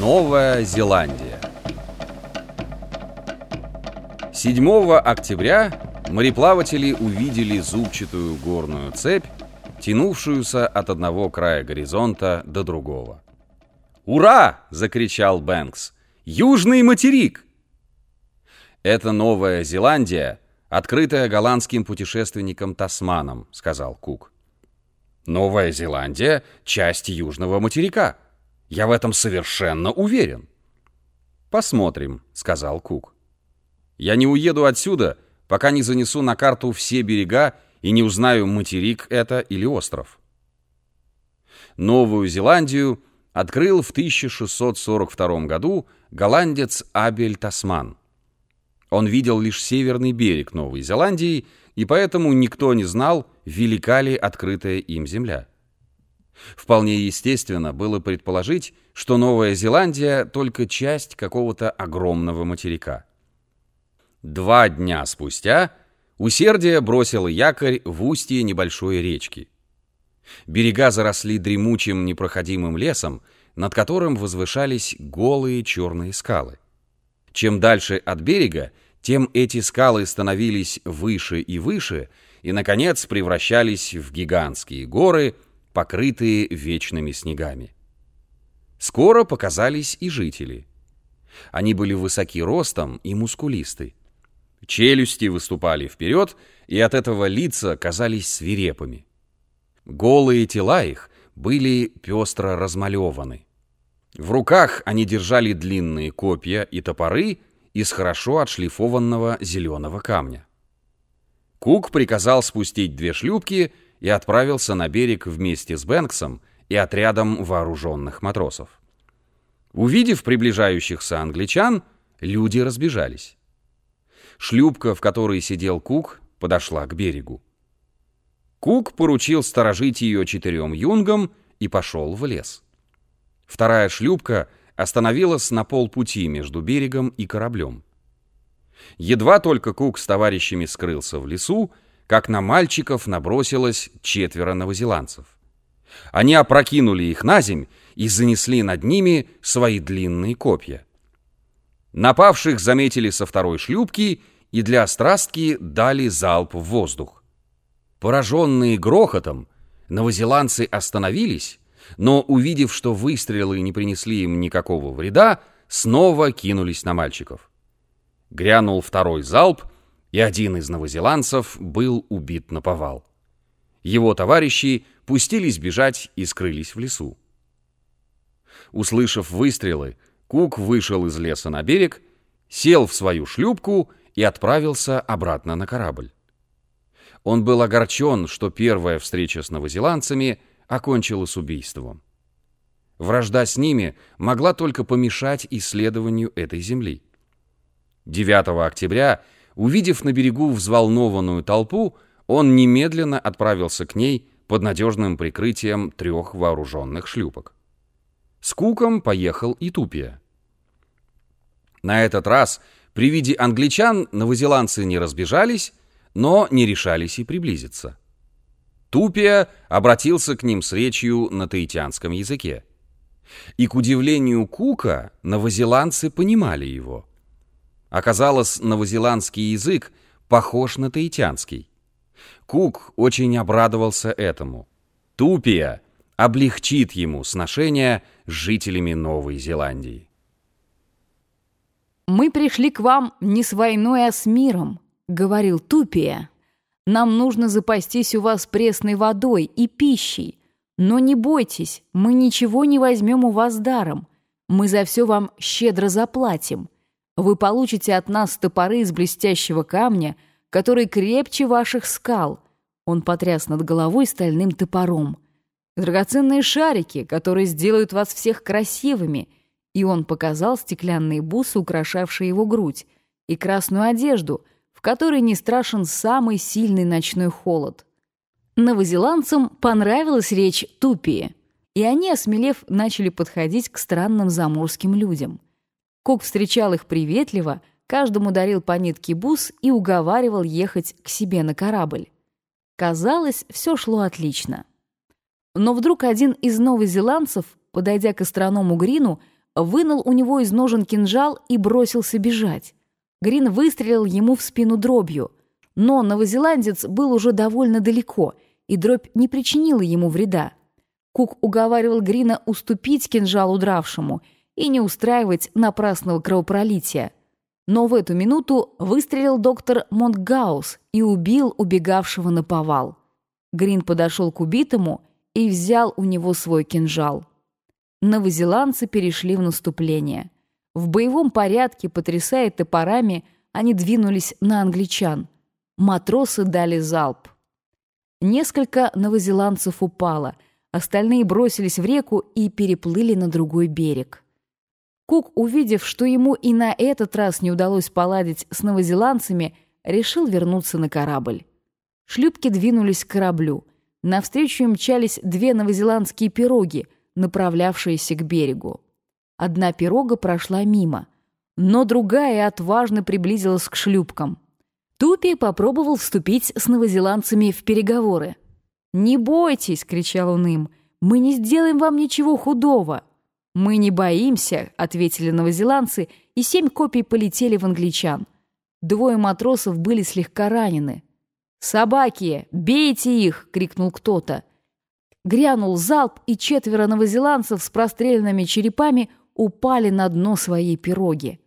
Новая Зеландия 7 октября мореплаватели увидели зубчатую горную цепь, тянувшуюся от одного края горизонта до другого. «Ура!» — закричал Бэнкс. «Южный материк!» «Это Новая Зеландия, открытая голландским путешественником Тасманом», — сказал Кук. «Новая Зеландия — часть южного материка. Я в этом совершенно уверен». «Посмотрим», — сказал Кук. «Я не уеду отсюда, пока не занесу на карту все берега и не узнаю, материк это или остров». Новую Зеландию открыл в 1642 году голландец Абель Тасман. Он видел лишь северный берег Новой Зеландии, и поэтому никто не знал, велика ли открытая им земля. Вполне естественно было предположить, что Новая Зеландия только часть какого-то огромного материка. Два дня спустя усердие бросило якорь в устье небольшой речки. Берега заросли дремучим непроходимым лесом, над которым возвышались голые черные скалы. Чем дальше от берега, тем эти скалы становились выше и выше, и, наконец, превращались в гигантские горы, покрытые вечными снегами. Скоро показались и жители. Они были высоки ростом и мускулисты. Челюсти выступали вперед, и от этого лица казались свирепыми. Голые тела их были пестро размалеваны. В руках они держали длинные копья и топоры из хорошо отшлифованного зеленого камня. Кук приказал спустить две шлюпки и отправился на берег вместе с Бэнксом и отрядом вооруженных матросов. Увидев приближающихся англичан, люди разбежались. Шлюпка, в которой сидел Кук, подошла к берегу. Кук поручил сторожить ее четырем юнгам и пошел в лес. Вторая шлюпка остановилась на полпути между берегом и кораблем. Едва только Кук с товарищами скрылся в лесу, как на мальчиков набросилось четверо новозеландцев. Они опрокинули их на земь и занесли над ними свои длинные копья. Напавших заметили со второй шлюпки и для острастки дали залп в воздух. Пораженные грохотом, новозеландцы остановились, но, увидев, что выстрелы не принесли им никакого вреда, снова кинулись на мальчиков. Грянул второй залп, и один из новозеландцев был убит на повал. Его товарищи пустились бежать и скрылись в лесу. Услышав выстрелы, Кук вышел из леса на берег, сел в свою шлюпку и отправился обратно на корабль. Он был огорчен, что первая встреча с новозеландцами окончилась убийством. Вражда с ними могла только помешать исследованию этой земли. 9 октября, увидев на берегу взволнованную толпу, он немедленно отправился к ней под надежным прикрытием трех вооруженных шлюпок. С Куком поехал и Тупия. На этот раз при виде англичан новозеландцы не разбежались, но не решались и приблизиться. Тупия обратился к ним с речью на таитянском языке. И, к удивлению Кука, новозеландцы понимали его. Оказалось, новозеландский язык похож на таитянский. Кук очень обрадовался этому. Тупия облегчит ему сношение с жителями Новой Зеландии. «Мы пришли к вам не с войной, а с миром», — говорил Тупия, — «нам нужно запастись у вас пресной водой и пищей. Но не бойтесь, мы ничего не возьмем у вас даром. Мы за все вам щедро заплатим. Вы получите от нас топоры из блестящего камня, который крепче ваших скал». Он потряс над головой стальным топором. «Драгоценные шарики, которые сделают вас всех красивыми». И он показал стеклянные бусы, украшавшие его грудь, и красную одежду — в которой не страшен самый сильный ночной холод. Новозеландцам понравилась речь Тупии, и они, осмелев, начали подходить к странным заморским людям. Кук встречал их приветливо, каждому дарил по нитке бус и уговаривал ехать к себе на корабль. Казалось, все шло отлично. Но вдруг один из новозеландцев, подойдя к астроному Грину, вынул у него из ножен кинжал и бросился бежать. Грин выстрелил ему в спину дробью, но новозеландец был уже довольно далеко, и дробь не причинила ему вреда. Кук уговаривал Грина уступить кинжал удравшему и не устраивать напрасного кровопролития. Но в эту минуту выстрелил доктор Монтгаус и убил убегавшего на повал. Грин подошел к убитому и взял у него свой кинжал. Новозеландцы перешли в наступление. В боевом порядке, потрясая топорами, они двинулись на англичан. Матросы дали залп. Несколько новозеландцев упало, остальные бросились в реку и переплыли на другой берег. Кук, увидев, что ему и на этот раз не удалось поладить с новозеландцами, решил вернуться на корабль. Шлюпки двинулись к кораблю. Навстречу им мчались две новозеландские пироги, направлявшиеся к берегу. Одна пирога прошла мимо, но другая отважно приблизилась к шлюпкам. Тупи попробовал вступить с новозеландцами в переговоры. «Не бойтесь!» — кричал он им. «Мы не сделаем вам ничего худого!» «Мы не боимся!» — ответили новозеландцы, и семь копий полетели в англичан. Двое матросов были слегка ранены. «Собаки! Бейте их!» — крикнул кто-то. Грянул залп, и четверо новозеландцев с простреленными черепами упали на дно своей пироги.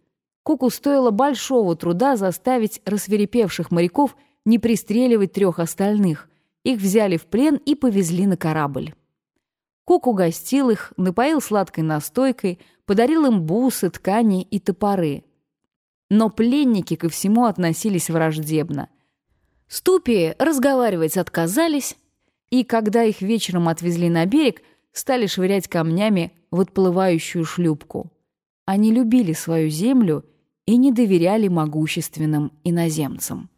Куку стоило большого труда заставить рассверепевших моряков не пристреливать трех остальных. Их взяли в плен и повезли на корабль. Кук угостил их, напоил сладкой настойкой, подарил им бусы, ткани и топоры. Но пленники ко всему относились враждебно — Ступи разговаривать отказались, и когда их вечером отвезли на берег, стали швырять камнями в отплывающую шлюпку. Они любили свою землю и не доверяли могущественным иноземцам.